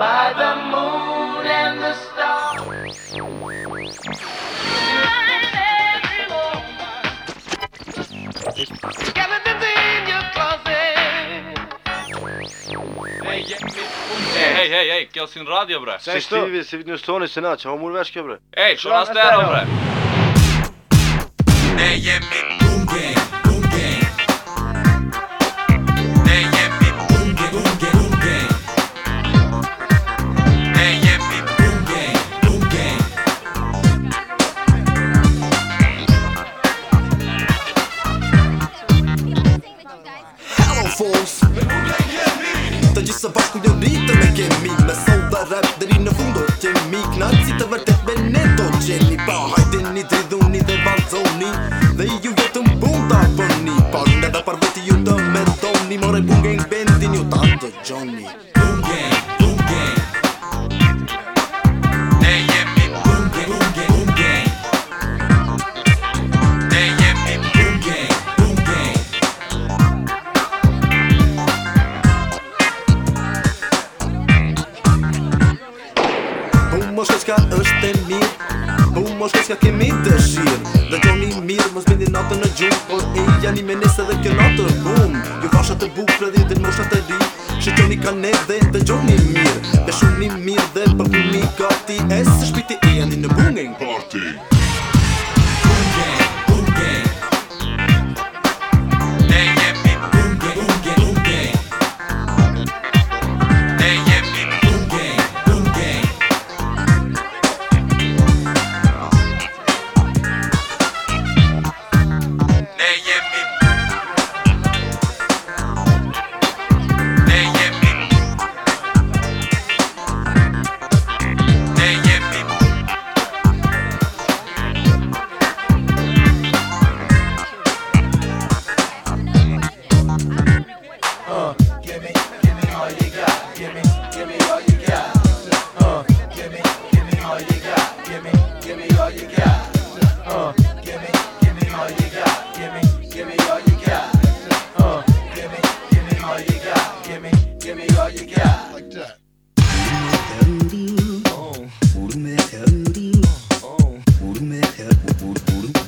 by the moon and the stars. Skeletons in your closet. Hej, hej, hej, kel si në radio bre? Si shtivi, si në stoni se na, çfarë mund vesh kjo bre? Ej, na? Ne Boom Të bashku një rritë me kemi Me soul dhe rap deri në fundo Kemi knaci të vërtet me ne do qeni Pa hajdeni, dridhuni dhe vazoni Dhe ju vetëm bunda bëni. Pa nga dhe par veti ju të me doni More bunge në bendin ju ta të gjoni të bukre dhe dhe mosha të ri Shqyqoni ka ne dhe dhe gjoni mirë. Dhe shumë mirë dhe për puni gati. E së shpiti e janë në bungeng party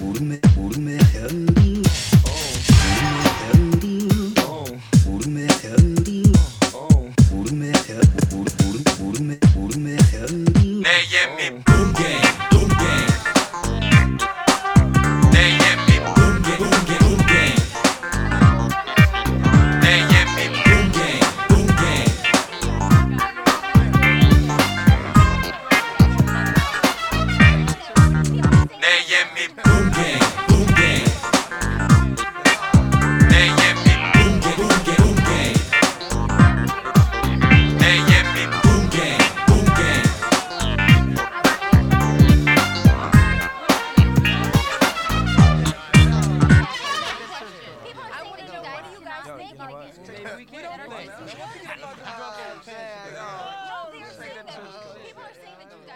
Urumer, Urumer, Urumer, Urumer, no, they like it. Maybe we can. not People are saying that. People are saying that you